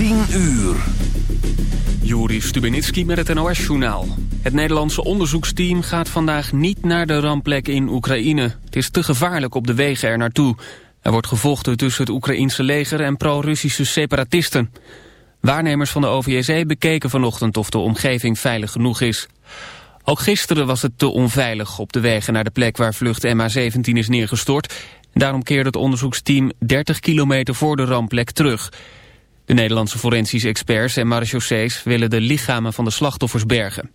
10 uur. Juri Stubenitski met het NOS-journaal. Het Nederlandse onderzoeksteam gaat vandaag niet naar de rampplek in Oekraïne. Het is te gevaarlijk op de wegen er naartoe. Er wordt gevochten tussen het Oekraïense leger en pro-Russische separatisten. Waarnemers van de OVSE bekeken vanochtend of de omgeving veilig genoeg is. Ook gisteren was het te onveilig op de wegen naar de plek waar vlucht MH17 is neergestort. Daarom keerde het onderzoeksteam 30 kilometer voor de rampplek terug. De Nederlandse forensische experts en marechaussees willen de lichamen van de slachtoffers bergen.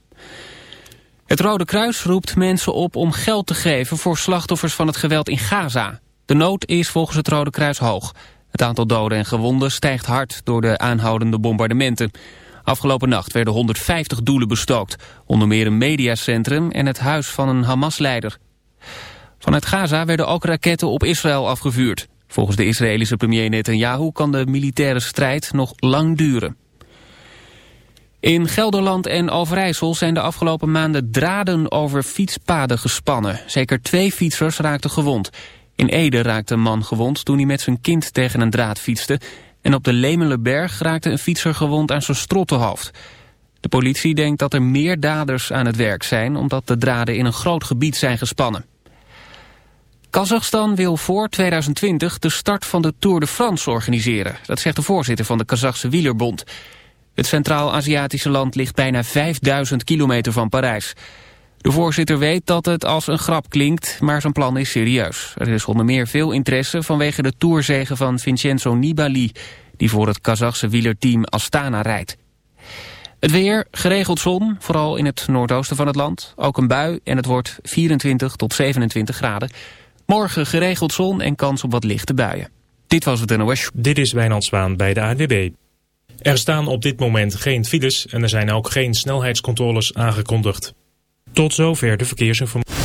Het Rode Kruis roept mensen op om geld te geven voor slachtoffers van het geweld in Gaza. De nood is volgens het Rode Kruis hoog. Het aantal doden en gewonden stijgt hard door de aanhoudende bombardementen. Afgelopen nacht werden 150 doelen bestookt. Onder meer een mediacentrum en het huis van een Hamas-leider. Vanuit Gaza werden ook raketten op Israël afgevuurd. Volgens de Israëlische premier Netanyahu kan de militaire strijd nog lang duren. In Gelderland en Overijssel zijn de afgelopen maanden draden over fietspaden gespannen. Zeker twee fietsers raakten gewond. In Ede raakte een man gewond toen hij met zijn kind tegen een draad fietste. En op de Lemelenberg raakte een fietser gewond aan zijn strottenhoofd. De politie denkt dat er meer daders aan het werk zijn... omdat de draden in een groot gebied zijn gespannen. Kazachstan wil voor 2020 de start van de Tour de France organiseren. Dat zegt de voorzitter van de Kazachse wielerbond. Het Centraal-Aziatische land ligt bijna 5000 kilometer van Parijs. De voorzitter weet dat het als een grap klinkt, maar zijn plan is serieus. Er is onder meer veel interesse vanwege de tourzegen van Vincenzo Nibali... die voor het Kazachse wielerteam Astana rijdt. Het weer, geregeld zon, vooral in het noordoosten van het land. Ook een bui en het wordt 24 tot 27 graden. Morgen geregeld zon en kans op wat lichte buien. Dit was het NOS. Dit is Wijnand Zwaan bij de ANWB. Er staan op dit moment geen files en er zijn ook geen snelheidscontroles aangekondigd. Tot zover de verkeersinformatie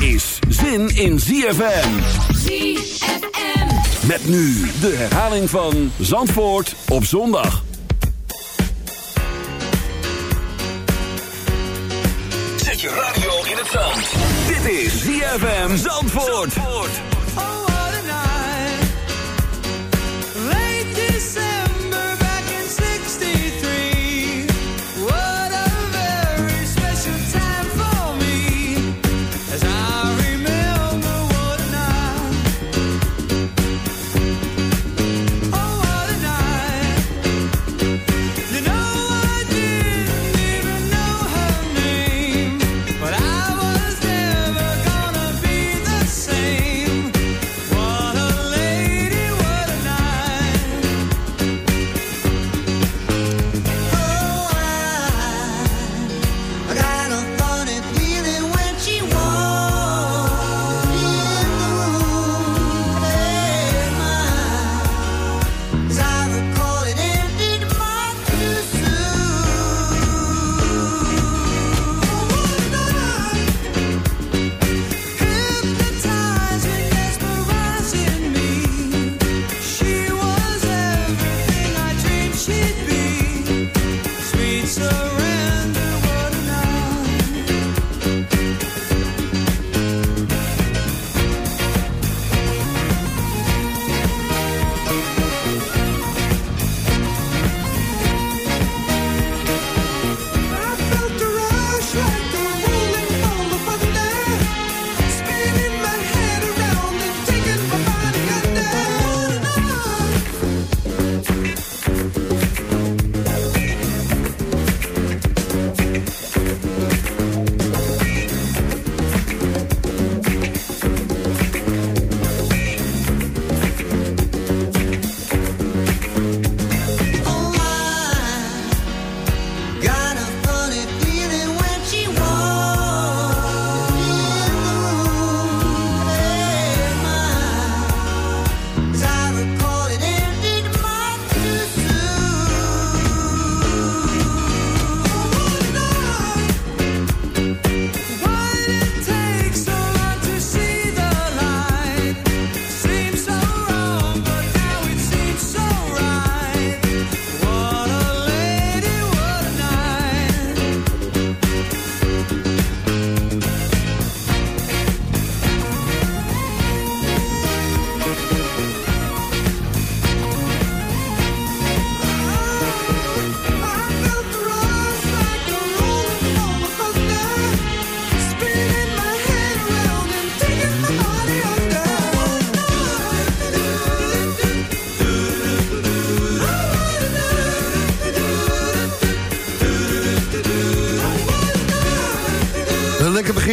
Is zin in ZFM. ZFM. Met nu de herhaling van Zandvoort op zondag. Zet je radio in het zand. Dit is ZFM Zandvoort. Zandvoort.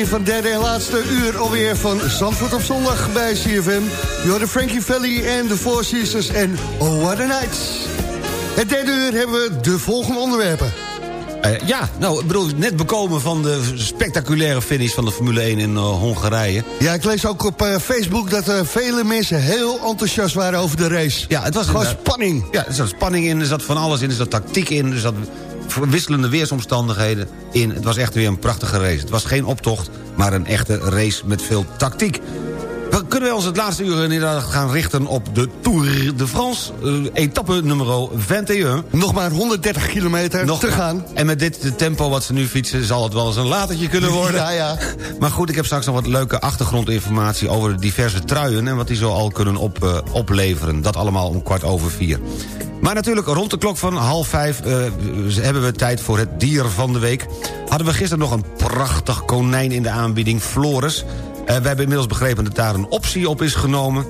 Begin van derde en laatste uur alweer van Zandvoort op zondag bij CFM. Jorden Frankie Valley en de Four Seasons en Oh What a Night. Het derde uur hebben we de volgende onderwerpen. Uh, ja, nou, ik bedoel, net bekomen van de spectaculaire finish van de Formule 1 in uh, Hongarije. Ja, ik lees ook op uh, Facebook dat er vele mensen heel enthousiast waren over de race. Ja, het was gewoon spanning. Ja, er zat spanning in, er zat van alles in, er zat tactiek in, er zat wisselende weersomstandigheden in. Het was echt weer een prachtige race. Het was geen optocht, maar een echte race met veel tactiek. Kunnen wij ons het laatste uur inderdaad gaan richten op de Tour de France. Uh, etappe nummer 21. Nog maar 130 kilometer Nog te gaan. En met dit tempo wat ze nu fietsen... zal het wel eens een latertje kunnen worden. ja, ja. Maar goed, ik heb straks nog wat leuke achtergrondinformatie... over de diverse truien en wat die zo al kunnen op, uh, opleveren. Dat allemaal om kwart over vier. Maar natuurlijk rond de klok van half vijf uh, hebben we tijd voor het dier van de week. Hadden we gisteren nog een prachtig konijn in de aanbieding, Floris. Uh, we hebben inmiddels begrepen dat daar een optie op is genomen.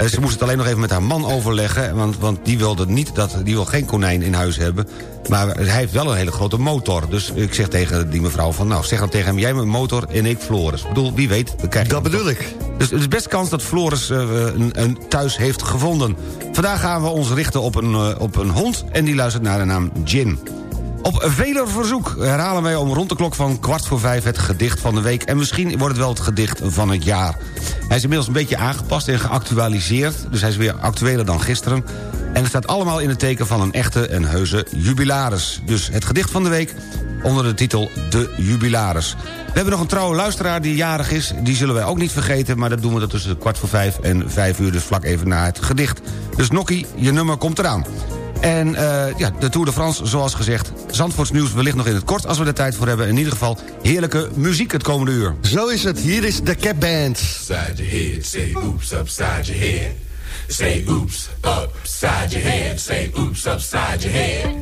Uh, ze moest het alleen nog even met haar man overleggen... want, want die, wilde niet dat, die wil geen konijn in huis hebben. Maar hij heeft wel een hele grote motor. Dus ik zeg tegen die mevrouw van... nou, zeg dan tegen hem, jij mijn motor en ik Floris. Ik bedoel, wie weet... Dan dat bedoel ik. Dus het is best kans dat Floris uh, een, een, thuis heeft gevonden. Vandaag gaan we ons richten op een, uh, op een hond... en die luistert naar de naam Jin. Op vele verzoek herhalen wij om rond de klok van kwart voor vijf... het gedicht van de week. En misschien wordt het wel het gedicht van het jaar. Hij is inmiddels een beetje aangepast en geactualiseerd. Dus hij is weer actueler dan gisteren. En het staat allemaal in het teken van een echte en heuse jubilaris. Dus het gedicht van de week onder de titel De Jubilaris. We hebben nog een trouwe luisteraar die jarig is. Die zullen wij ook niet vergeten, maar dat doen we tussen kwart voor vijf en vijf uur. Dus vlak even na het gedicht. Dus Nokkie, je nummer komt eraan. En uh, ja, de Tour de France, zoals gezegd. Zandvoorts nieuws wellicht nog in het kort als we er tijd voor hebben. In ieder geval heerlijke muziek het komende uur. Zo is het. Hier is de Cap Band. Upside your head, say oops upside your head. Say oops upside your head. Say oops upside your head.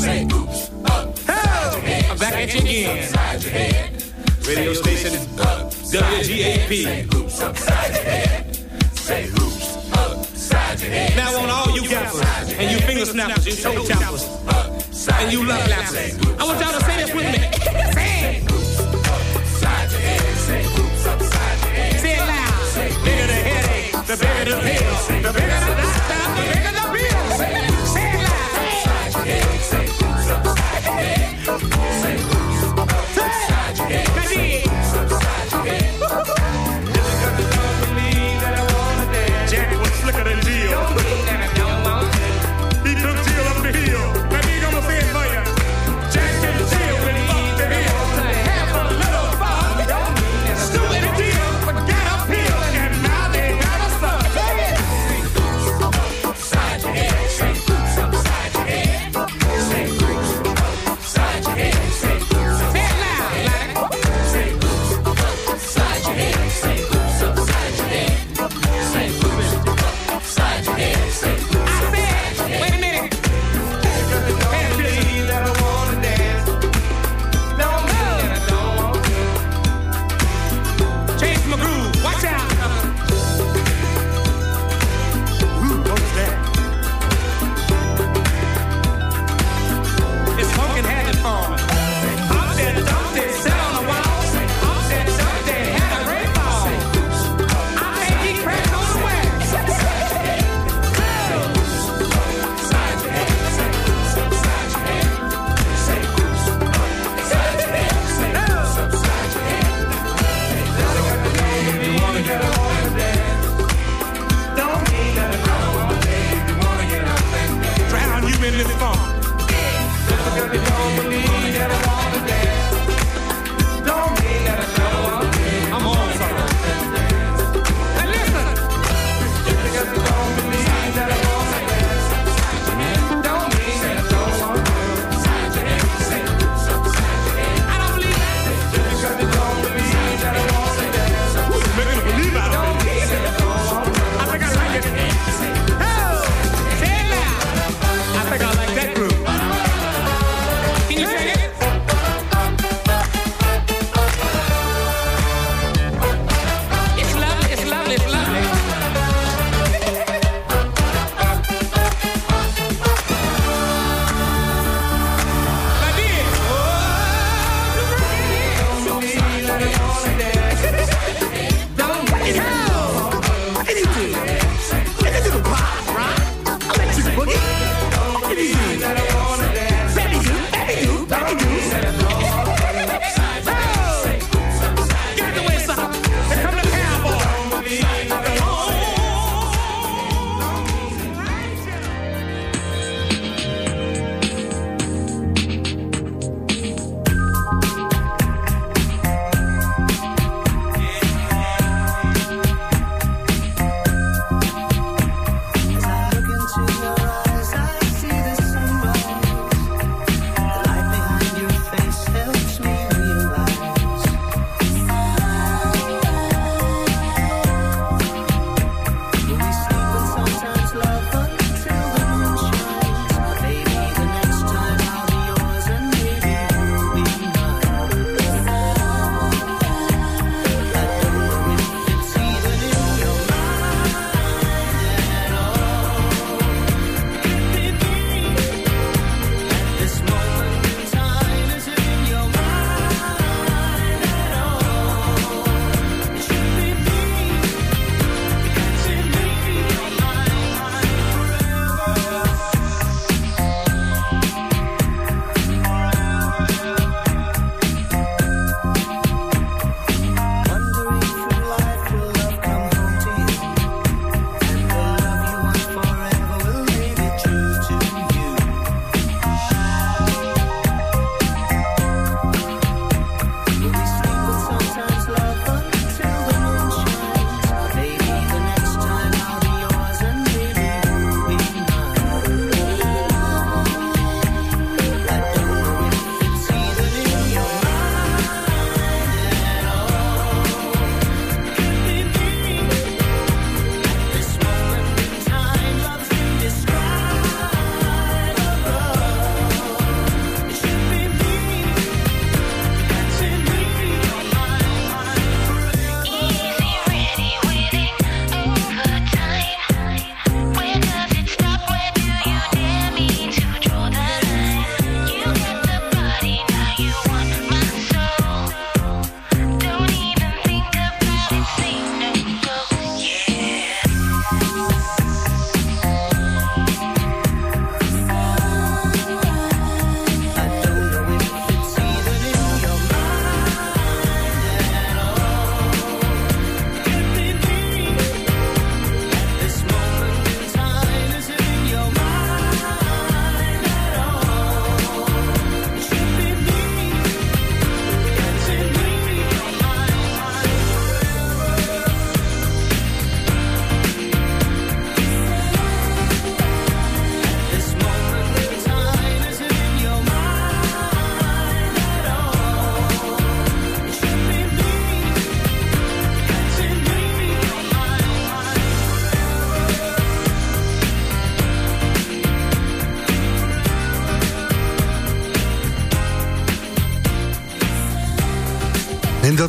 Say oops upside your head. I'm back at you again. Upside your head. Radio station is WGAP. Say oops upside your head. Say oops. Now on all you gappers and you finger snappers, you toe choppers, and you love lappers. I want y'all to say this with me. Say it. Say it loud. Bigger the headache, the bigger the pill. The bigger the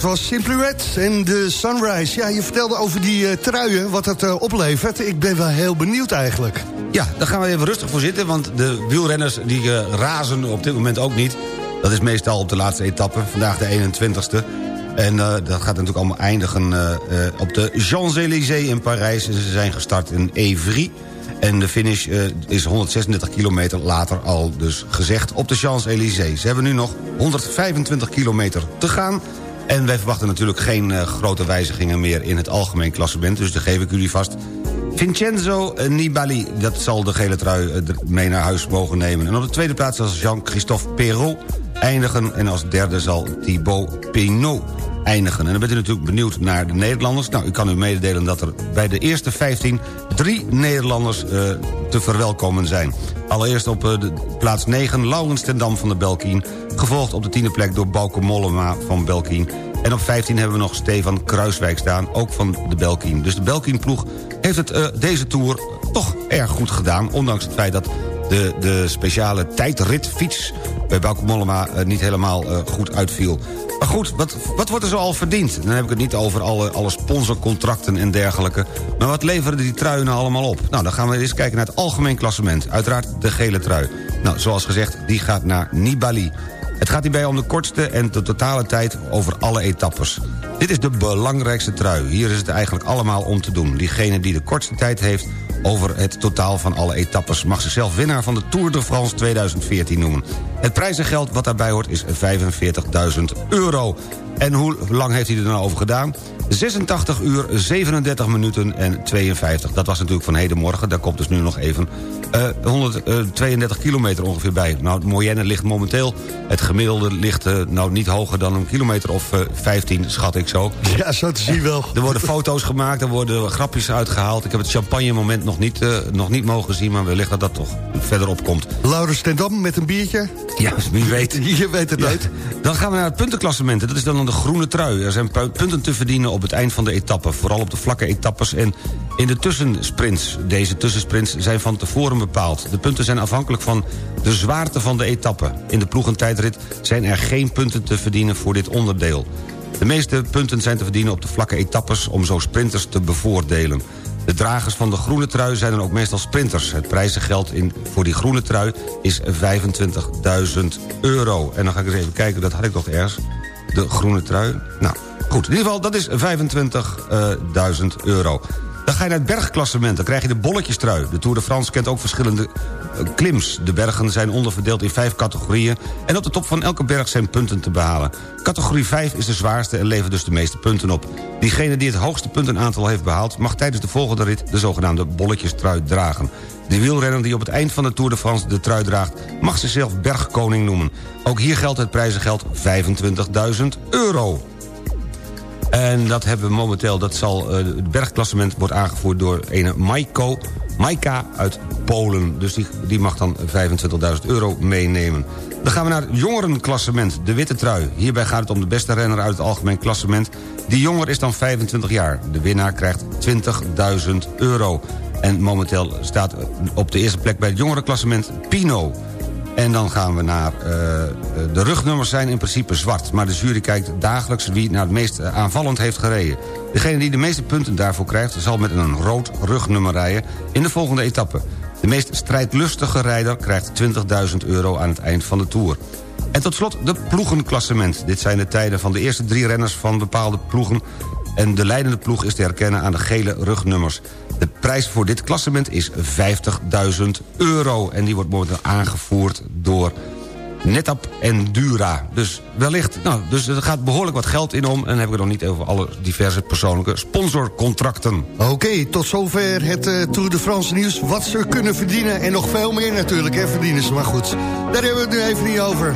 was Simply en de Sunrise. Ja, je vertelde over die eh, truien, wat dat eh, oplevert. Ik ben wel heel benieuwd eigenlijk. Ja, daar gaan we even rustig voor zitten... want de wielrenners die eh, razen op dit moment ook niet. Dat is meestal op de laatste etappe, vandaag de 21ste. En dat gaat natuurlijk allemaal eindigen op de Champs-Élysées in Parijs. Ze zijn gestart in Evry. En de finish is 136 kilometer later al dus gezegd op de Champs-Élysées. Ze hebben nu nog 125 kilometer te gaan. En wij verwachten natuurlijk geen eh, grote wijzigingen meer in het algemeen klassement. Dus daar geef ik jullie vast. Vincenzo Nibali, dat zal de gele trui eh, mee naar huis mogen nemen. En op de tweede plaats zal Jean-Christophe Perrault eindigen. En als derde zal Thibaut Pinot eindigen. En dan bent u natuurlijk benieuwd naar de Nederlanders. Nou, ik kan u mededelen dat er bij de eerste 15 drie Nederlanders uh, te verwelkomen zijn. Allereerst op uh, de plaats 9 Laurens ten Dam van de Belkien. Gevolgd op de tiende plek door Bauke Mollema van Belkien. En op 15 hebben we nog Stefan Kruiswijk staan, ook van de Belkien. Dus de Belkien-ploeg heeft het uh, deze Tour toch erg goed gedaan... ondanks het feit dat de, de speciale tijdritfiets bij Bauke Mollema uh, niet helemaal uh, goed uitviel. Maar goed, wat, wat wordt er zo al verdiend? Dan heb ik het niet over alle, alle sponsorcontracten en dergelijke. Maar wat leveren die truien nou allemaal op? Nou, dan gaan we eens kijken naar het algemeen klassement. Uiteraard de gele trui. Nou, zoals gezegd, die gaat naar Nibali. Het gaat hierbij om de kortste en de totale tijd over alle etappes. Dit is de belangrijkste trui. Hier is het eigenlijk allemaal om te doen. Diegene die de kortste tijd heeft over het totaal van alle etappes... mag zichzelf winnaar van de Tour de France 2014 noemen. Het prijzengeld wat daarbij hoort is 45.000 euro. En hoe lang heeft hij er nou over gedaan? 86 uur, 37 minuten en 52. Dat was natuurlijk van hedenmorgen. Daar komt dus nu nog even uh, 132 kilometer ongeveer bij. Nou, het moyenne ligt momenteel... het gemiddelde ligt uh, nou niet hoger dan een kilometer of uh, 15, schat ik zo. Ja, zo te zien wel. Er worden foto's gemaakt, er worden grapjes uitgehaald. Ik heb het champagne-moment nog niet, nog niet mogen zien... maar wellicht dat dat toch verderop komt. Laurens ten Dam met een biertje? Ja, wie weet. Je weet het. Ja. Dan gaan we naar het puntenklassement. Dat is dan de groene trui. Er zijn punten te verdienen op het eind van de etappe. Vooral op de vlakke etappes en in de tussensprints. Deze tussensprints zijn van tevoren bepaald. De punten zijn afhankelijk van de zwaarte van de etappe. In de ploegentijdrit zijn er geen punten te verdienen voor dit onderdeel. De meeste punten zijn te verdienen op de vlakke etappes... om zo sprinters te bevoordelen. De dragers van de groene trui zijn dan ook meestal sprinters. Het prijzengeld in, voor die groene trui is 25.000 euro. En dan ga ik eens even kijken, dat had ik nog ergens. De groene trui. Nou, goed. In ieder geval, dat is 25.000 euro. Dan ga je naar het bergklassement, dan krijg je de bolletjestrui. De Tour de France kent ook verschillende klims. De bergen zijn onderverdeeld in vijf categorieën... en op de top van elke berg zijn punten te behalen. Categorie 5 is de zwaarste en levert dus de meeste punten op. Diegene die het hoogste puntenaantal heeft behaald... mag tijdens de volgende rit de zogenaamde bolletjestrui dragen. De wielrenner die op het eind van de Tour de France de trui draagt... mag zichzelf bergkoning noemen. Ook hier geldt het prijzengeld 25.000 euro. En dat hebben we momenteel, dat zal, uh, het bergklassement wordt aangevoerd door ene Maiko, Maika uit Polen. Dus die, die mag dan 25.000 euro meenemen. Dan gaan we naar het jongerenklassement, de witte trui. Hierbij gaat het om de beste renner uit het algemeen klassement. Die jonger is dan 25 jaar. De winnaar krijgt 20.000 euro. En momenteel staat op de eerste plek bij het jongerenklassement Pino. En dan gaan we naar... Uh, de rugnummers zijn in principe zwart... maar de jury kijkt dagelijks wie naar het meest aanvallend heeft gereden. Degene die de meeste punten daarvoor krijgt... zal met een rood rugnummer rijden in de volgende etappe. De meest strijdlustige rijder krijgt 20.000 euro aan het eind van de Tour. En tot slot de ploegenklassement. Dit zijn de tijden van de eerste drie renners van bepaalde ploegen... en de leidende ploeg is te herkennen aan de gele rugnummers. De prijs voor dit klassement is 50.000 euro. En die wordt momenteel aangevoerd door Netap en Dura. Dus wellicht, nou, dus er gaat behoorlijk wat geld in om... en dan heb ik het nog niet over alle diverse persoonlijke sponsorcontracten. Oké, tot zover het uh, Tour de France nieuws. Wat ze kunnen verdienen en nog veel meer natuurlijk, hè, verdienen ze. Maar goed, daar hebben we het nu even niet over.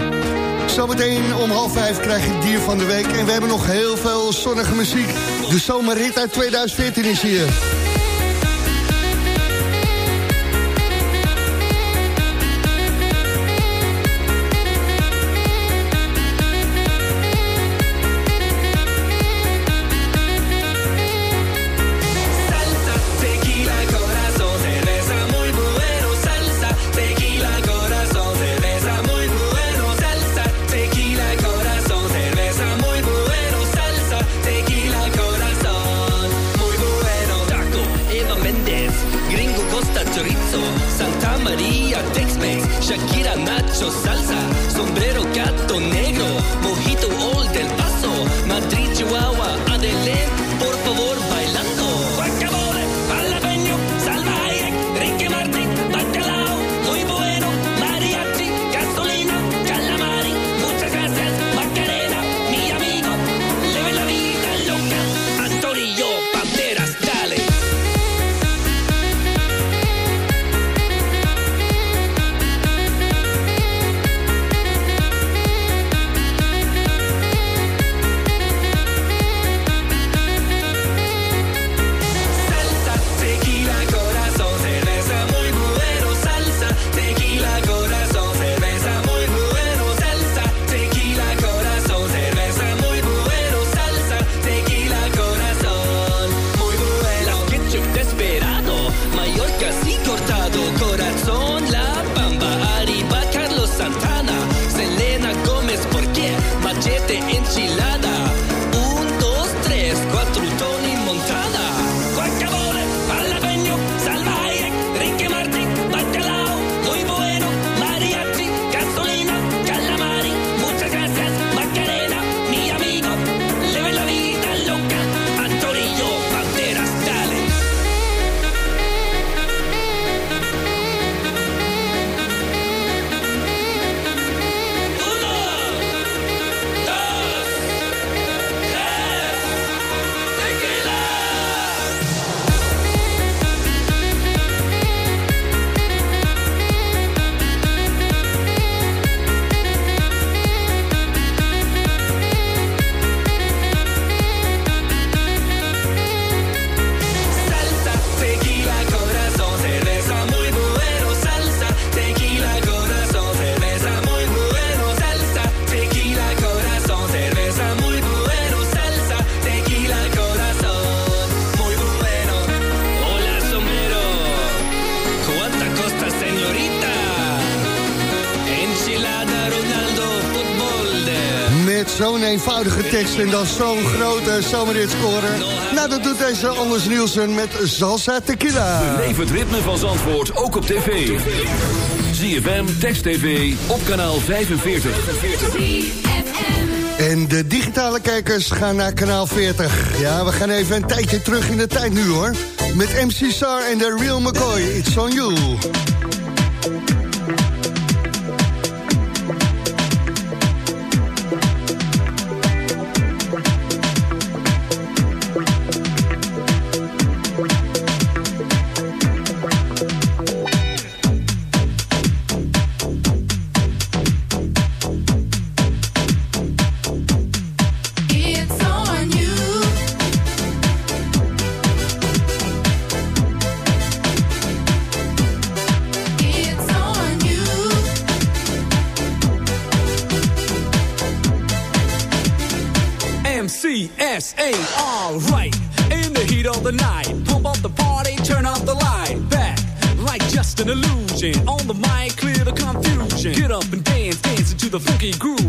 Zometeen om half vijf krijg je dier van de week. En we hebben nog heel veel zonnige muziek. De zomerrit uit 2014 is hier. En dan zo'n grote zomerrit scoren. Nou, dat doet deze Anders Nielsen met Salsa Tequila. Beleef het ritme van Zandvoort ook op tv. ZFM, Text TV, op kanaal 45. En de digitale kijkers gaan naar kanaal 40. Ja, we gaan even een tijdje terug in de tijd nu hoor. Met MC Sar en de Real McCoy. It's on you.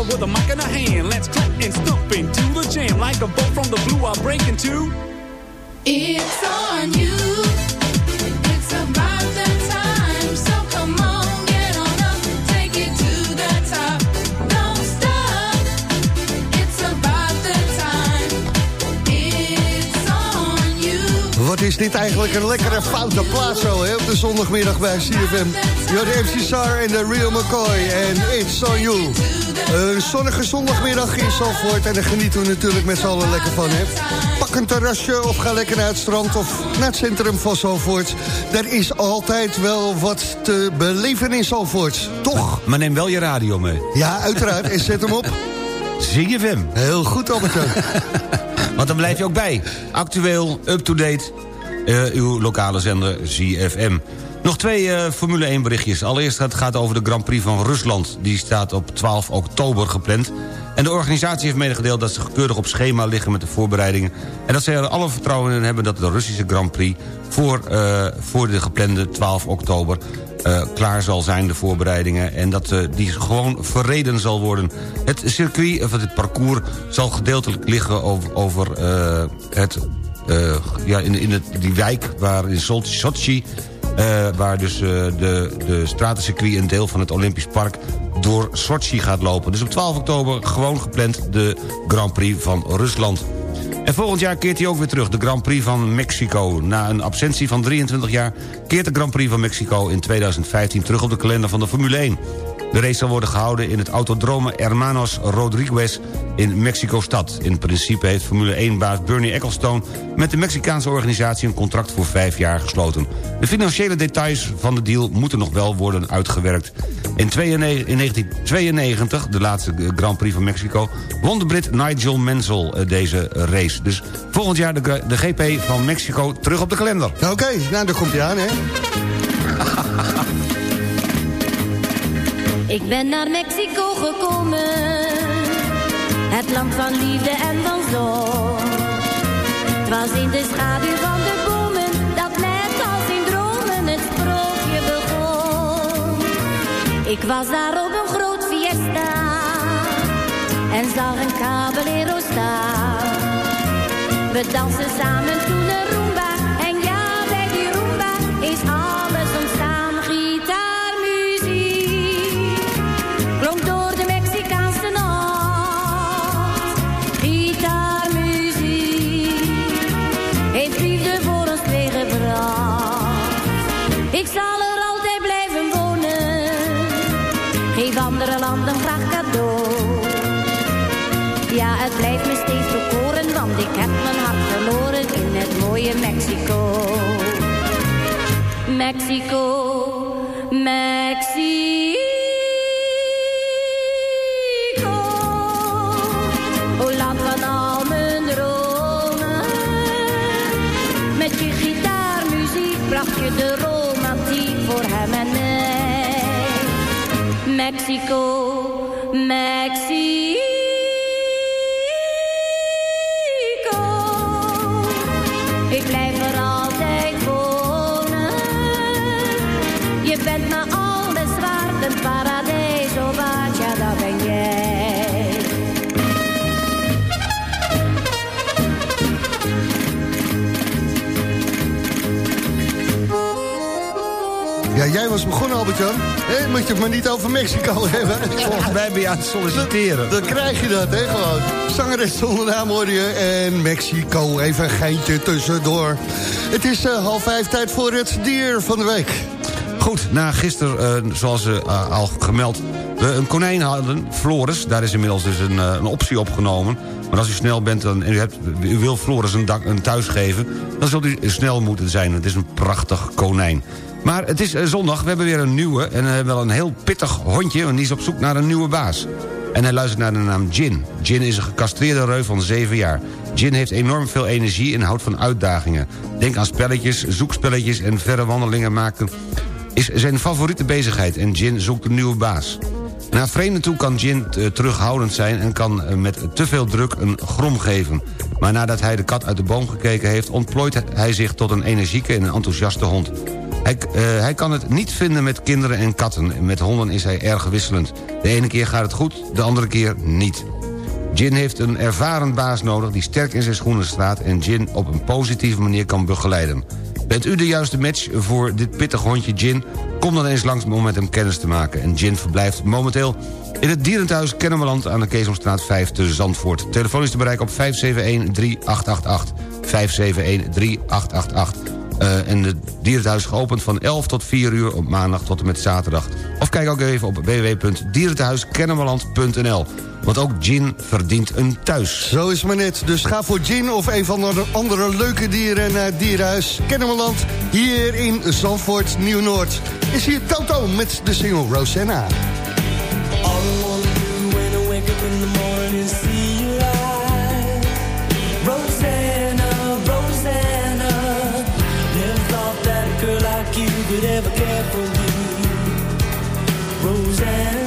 With a mic in a hand. Let's clap and stomp into the jam. Like a bolt from the blue, I break into. It's on you. Wat is dit eigenlijk een lekkere foute plaats zo, hè, op de zondagmiddag bij CFM. The MC Sar en de Real McCoy en It's on You. Een zonnige zondagmiddag in Zandvoort en daar genieten we natuurlijk met z'n allen lekker van, hè. Pak een terrasje of ga lekker naar het strand of naar het centrum van Zandvoort. Er is altijd wel wat te beleven in Zandvoort, toch? Maar neem wel je radio mee. Ja, uiteraard. En zet hem op. ZFM. Heel goed, Albertje. Want dan blijf je ook bij. Actueel, up-to-date, eh, uw lokale zender ZFM. Nog twee eh, Formule 1 berichtjes. Allereerst het gaat over de Grand Prix van Rusland. Die staat op 12 oktober gepland. En de organisatie heeft medegedeeld dat ze keurig op schema liggen met de voorbereidingen. En dat ze er alle vertrouwen in hebben dat de Russische Grand Prix... voor, eh, voor de geplande 12 oktober klaar zal zijn, de voorbereidingen... en dat die gewoon verreden zal worden. Het circuit, of het parcours, zal gedeeltelijk liggen over, over het, eh, ja, in, in het, die wijk waar in Sochi... eh, waar dus eh, de, de stratencircuit een deel van het Olympisch Park door Sochi gaat lopen. Dus op 12 oktober gewoon gepland de Grand Prix van Rusland. En volgend jaar keert hij ook weer terug, de Grand Prix van Mexico. Na een absentie van 23 jaar keert de Grand Prix van Mexico in 2015 terug op de kalender van de Formule 1. De race zal worden gehouden in het Autodrome Hermanos Rodriguez in Mexico-stad. In principe heeft Formule 1-baas Bernie Ecclestone... met de Mexicaanse organisatie een contract voor vijf jaar gesloten. De financiële details van de deal moeten nog wel worden uitgewerkt. In 92 in 1992, de laatste Grand Prix van Mexico... won de Brit Nigel Mansell eh, deze race. Dus volgend jaar de, de GP van Mexico terug op de kalender. Oké, nou daar komt hij aan, hè. Ik ben naar Mexico gekomen, het land van liefde en van zon. Het was in de schaduw van de bomen, dat net als in dromen het sprookje begon. Ik was daar op een groot fiesta, en zag een caballero staan. We dansen samen toen een rumba, en ja, bij die rumba is alles ontstaan. Gitaarmuziek klonk door de Mexicaanse nacht. Gitaarmuziek heeft liefde voor ons tegengebracht. Ik zal er altijd blijven wonen, geef andere landen graag cadeau. Ja, het blijft in Mexico. Mexico, Mexico. O land van al mijn dromen. Met je gitaarmuziek bracht je de romantiek voor hem en mij. Mexico, Mexico. Albert-Jan. Moet je het maar niet over Mexico hebben. Volgens mij ben je aan het solliciteren. Dan krijg je dat, hè, gewoon. Zangeres zonder naam hoor je. En Mexico, even een geintje tussendoor. Het is eh, half vijf, tijd voor het dier van de week. Goed, na gisteren, eh, zoals eh, al gemeld, we een konijn hadden, Floris. Daar is inmiddels dus een, een optie opgenomen. Maar als u snel bent en u, hebt, u wil Floris een, dak, een thuis geven... dan zult u snel moeten zijn. Het is een prachtig konijn. Maar het is eh, zondag, we hebben weer een nieuwe... en we hebben wel een heel pittig hondje... en die is op zoek naar een nieuwe baas. En hij luistert naar de naam Jin. Jin is een gecastreerde reu van 7 jaar. Jin heeft enorm veel energie en houdt van uitdagingen. Denk aan spelletjes, zoekspelletjes en verre wandelingen maken... is zijn favoriete bezigheid en Jin zoekt een nieuwe baas. Naar vreemden toe kan Jin eh, terughoudend zijn... en kan eh, met te veel druk een grom geven. Maar nadat hij de kat uit de boom gekeken heeft... ontplooit hij zich tot een energieke en enthousiaste hond. Hij, eh, hij kan het niet vinden met kinderen en katten. Met honden is hij erg wisselend. De ene keer gaat het goed, de andere keer niet. Jin heeft een ervaren baas nodig die sterk in zijn schoenen staat... en Jin op een positieve manier kan begeleiden. Bent u de juiste match voor dit pittig hondje Jin? Kom dan eens langs om met hem kennis te maken. En Jin verblijft momenteel in het dierenthuis Kennemerland... aan de Keesomstraat 5 te Zandvoort. Telefoon is te bereiken op 571-3888. 571-3888. Eh, en het dierenthuis geopend van 11 tot 4 uur op maandag tot en met zaterdag. Of kijk ook even op www.dierenthuiskennemerland.nl. Want ook Gin verdient een thuis. Zo is het maar net. Dus ga voor Gin of een van de andere leuke dieren naar Dierenhuis Kennemerland. Hier in Zandvoort, Nieuw-Noord. Is hier Toto met de single Rosanna. never me, Roseanne.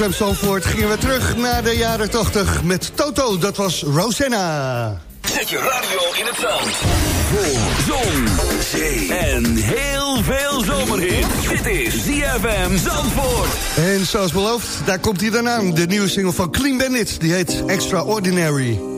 CFM Zandvoort gingen we terug naar de jaren 80 met Toto. Dat was Rosanna. Zet je radio in het zand. Voor zon, zee en heel veel zomerhit. Dit is ZFM Zandvoort. En zoals beloofd, daar komt hij dan aan. De nieuwe single van Clean Bandit. Die heet Extraordinary.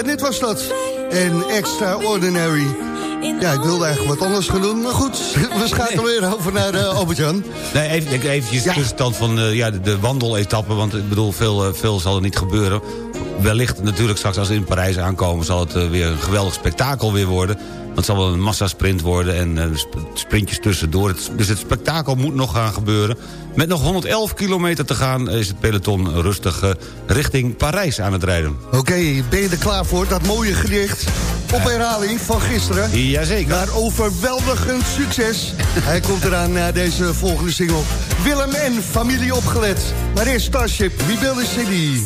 Bandit was dat. En Extraordinary. Ja, ik wilde eigenlijk wat anders gaan doen, maar goed. We schakelen weer over naar eh, Albert-Jan. Nee, even, eventjes de tussenstand van eh, ja, de, de wandeletappe. Want ik bedoel, veel, eh, veel zal er niet gebeuren. Wellicht natuurlijk straks als we in Parijs aankomen... zal het weer een geweldig spektakel weer worden. Want het zal wel een massasprint worden en eh, sp- sprintjes tussendoor. Het- dus het spektakel moet nog gaan gebeuren. Met nog 111 kilometer te gaan is het peloton rustig eh, richting Parijs aan het rijden. Oké, ben je er klaar voor? Dat mooie gedicht op herhaling van gisteren. Jazeker. Naar overweldigend succes. Hij komt eraan na deze volgende single. Willem en familie opgelet. Maar eerst Starship, We Build a City.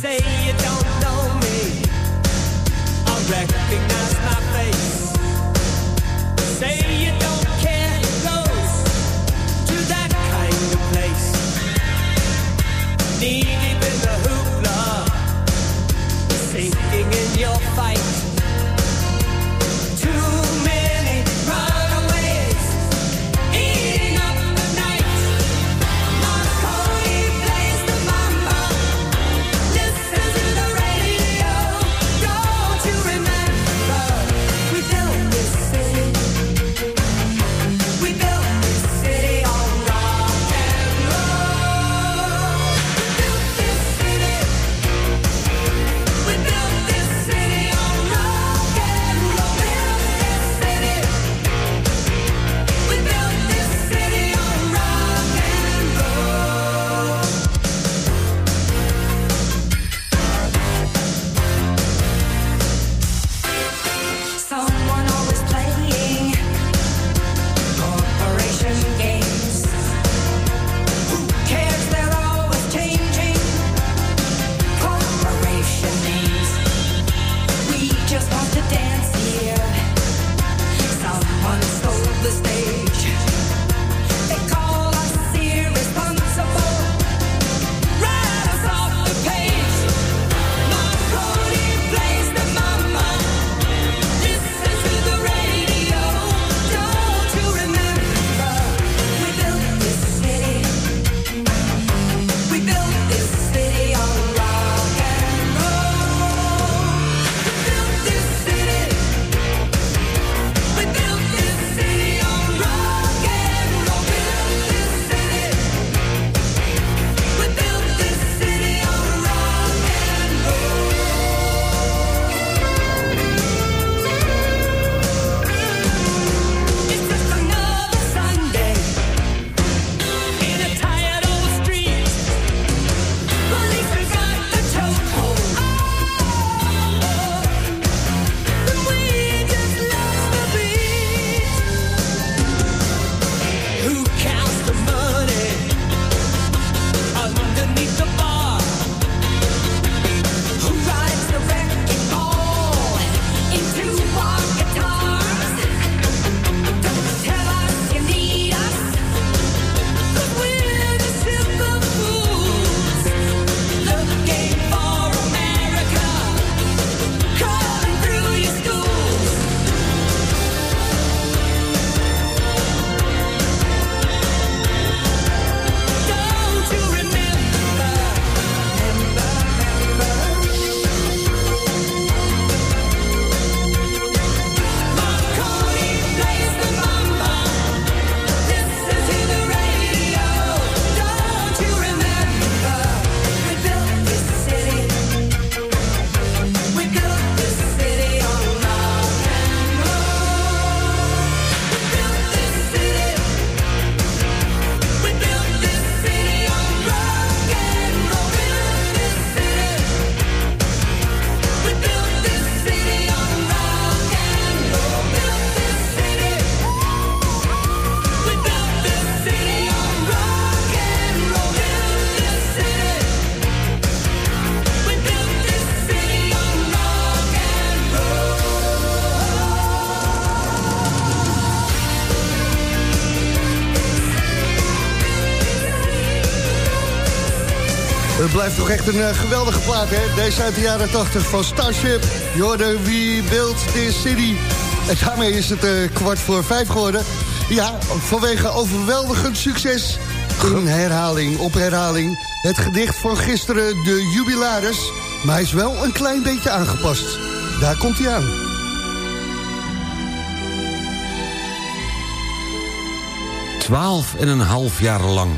Het blijft toch echt een eh, geweldige plaat, hè? Deze uit de jaren 80 van Starship. Jorden, We Built This City. En daarmee is het eh, kwart voor vijf geworden. Ja, vanwege overweldigend succes. In herhaling, op herhaling. Het gedicht van gisteren, de jubilaris. Maar hij is wel een klein beetje aangepast. Daar komt hij aan. Twaalf en een half jaar lang.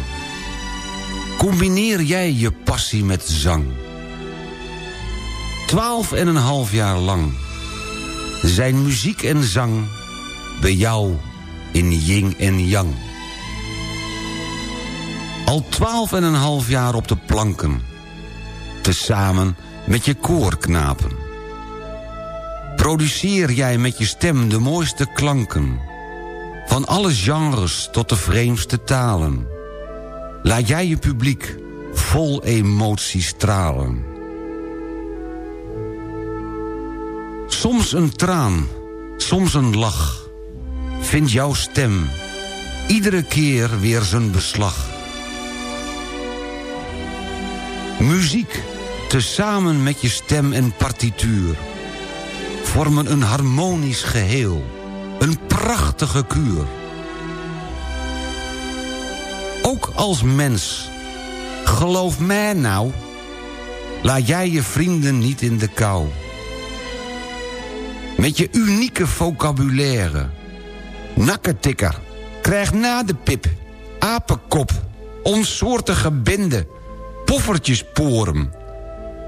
Combineer jij je passie met zang. Twaalf en een half jaar lang. Zijn muziek en zang bij jou in yin en yang. Al twaalf en een half jaar op de planken. Tezamen met je koorknapen. Produceer jij met je stem de mooiste klanken. Van alle genres tot de vreemdste talen. Laat jij je publiek vol emotie stralen. Soms een traan, soms een lach. Vind jouw stem iedere keer weer zijn beslag. Muziek, tezamen met je stem en partituur... vormen een harmonisch geheel, een prachtige kuur. Ook als mens, geloof mij nou... laat jij je vrienden niet in de kou. Met je unieke vocabulaire... nakketikker, krijg na de pip... apenkop, onsoortige bende poffertjesporen...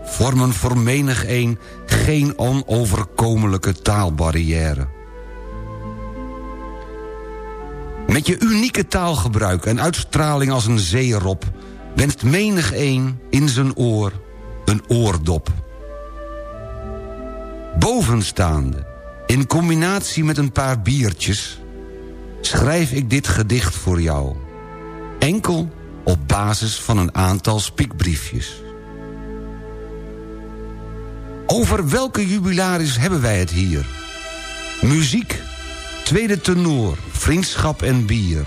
vormen voor menig een geen onoverkomelijke taalbarrière. Met je unieke taalgebruik en uitstraling als een zeerop... wenst menig een in zijn oor een oordop. Bovenstaande, in combinatie met een paar biertjes... schrijf ik dit gedicht voor jou. Enkel op basis van een aantal spiekbriefjes. Over welke jubilaris hebben wij het hier? Muziek, tweede tenor, vriendschap en bier.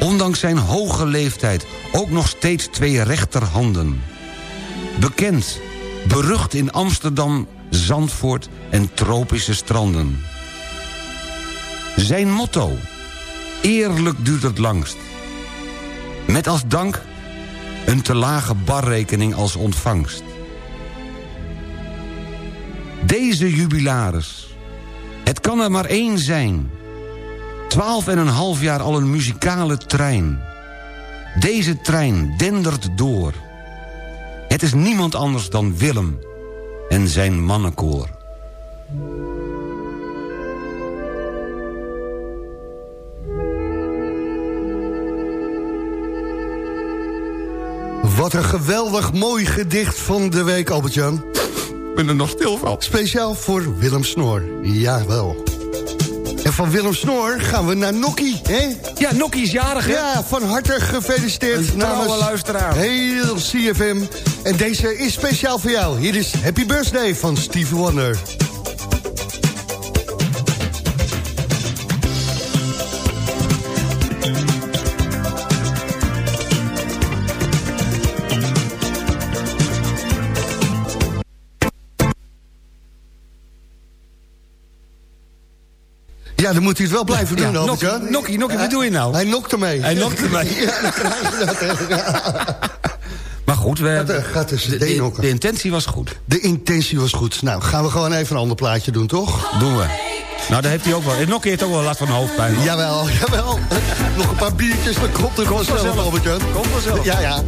Ondanks zijn hoge leeftijd ook nog steeds twee rechterhanden. Bekend, berucht in Amsterdam, Zandvoort en tropische stranden. Zijn motto, eerlijk duurt het langst. Met als dank een te lage barrekening als ontvangst. Deze jubilaris, het kan er maar één zijn. Twaalf en een half jaar al een muzikale trein. Deze trein dendert door. Het is niemand anders dan Willem en zijn mannenkoor. Wat een geweldig mooi gedicht van de week, Albert-Jan. Er nog stil van. Speciaal voor Willem Snor. Jawel. En van Willem Snor gaan we naar Nokkie, hè? Ja, Nokkie is jarig, hè? Ja, van harte gefeliciteerd. Een namens luisteraar. Heel CFM. En deze is speciaal voor jou. Hier is Happy Birthday van Stevie Wonder. Ja, dan moet hij het wel blijven doen, Ja. Nokkie, Nokkie, Nokkie, wat doe je nou? Hij nokt ermee. Hij nokt ermee. ja, dan krijg je dat. hè. Ja. Maar goed, we, eh, gaat de de, intentie was goed. De intentie was goed. Nou, gaan we gewoon even een ander plaatje doen, toch? Doen we. Nou, daar heeft hij ook wel. Nokkie heeft ook wel last van hoofdpijn. hoor. Jawel, jawel. Nog een paar biertjes, dan komt het vanzelf, vanzelf. Albert-Jan. Komt vanzelf. Ja, ja.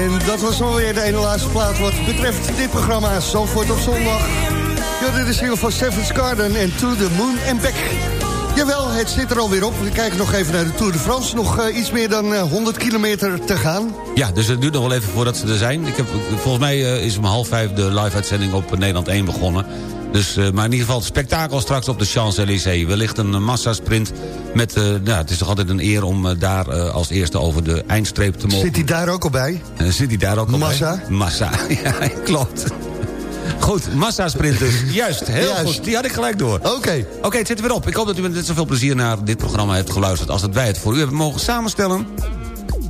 En dat was alweer de ene laatste plaat wat betreft dit programma Zandvoort op zondag. Ja, dit is single van Seven's Garden en To The Moon and Back. Jawel, het zit er alweer op. We kijken nog even naar de Tour de France. Nog eh, iets meer dan eh, 100 kilometer te gaan. Ja, dus het duurt nog wel even voordat ze er zijn. Ik heb, volgens mij eh, is om half vijf de live-uitzending op Nederland 1 begonnen. Dus, eh, maar in ieder geval het spektakel straks op de Champs-Élysées. Wellicht een eh, massasprint met... eh, nou, het is toch altijd een eer om daar als eerste over de eindstreep te mogen. Zit hij daar ook al bij? Zit hij daar ook al Massa? bij? Massa, ja, klopt. Goed, massasprint dus. Juist, heel Juist. goed. Die had ik gelijk door. Oké. Oké, het zit er weer op. Ik hoop dat u met net zoveel plezier naar dit programma hebt geluisterd... als dat wij het voor u hebben mogen samenstellen.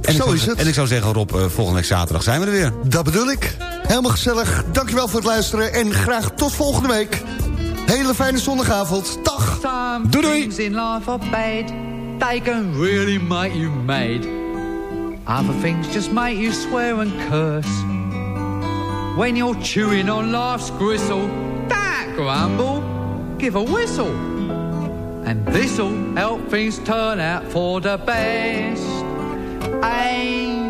En Zo ik is het. En ik zou zeggen, Rob, volgende week zaterdag zijn we er weer. Dat bedoel ik. Helemaal gezellig. Dankjewel voor het luisteren en graag tot volgende week. Hele fijne zondagavond. Dag. Doei doei. in life are bad. They can really make you mad. Other things just make you swear and curse. When you're chewing on life's gristle, don't grumble, give a whistle. And this'll help things turn out for the best. And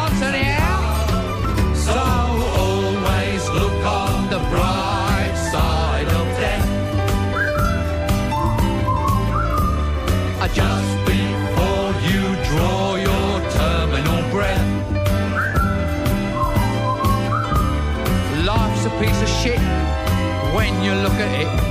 when you look at it.